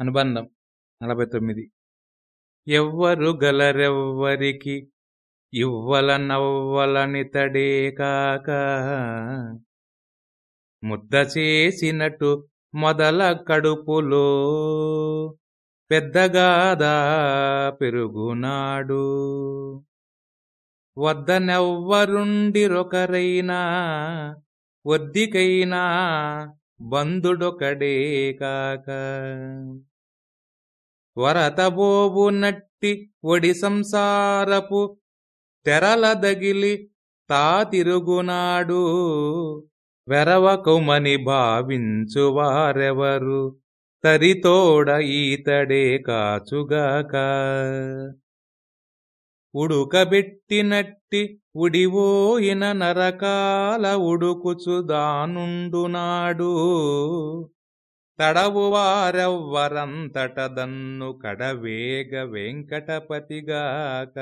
అనుబంధం నలభై తొమ్మిది. ఎవ్వరు గలరెవ్వరికి ఇవ్వల నవ్వలనితడే కాక. ముద్ద చేసినట్టు మొదల కడుపులో పెద్దగాదా పెరుగునాడు. వద్దనెవ్వరుండిరొకరైనా వద్దికైనా బంధుడొకడే కాక వరతబోబు నట్టి ఒడి సంసారపు తెరలదగిలి తా తిరుగునాడు వెరవకుమని భావించువారెవరు తరితోడ ఈతడే కాచుగాక ఉడుకబెట్టినట్టి ఉడివోయిన నరకాల ఉడుకుచుదానుండునాడు. తడవు దన్ను కడవేగ వెంకటపతిగాక.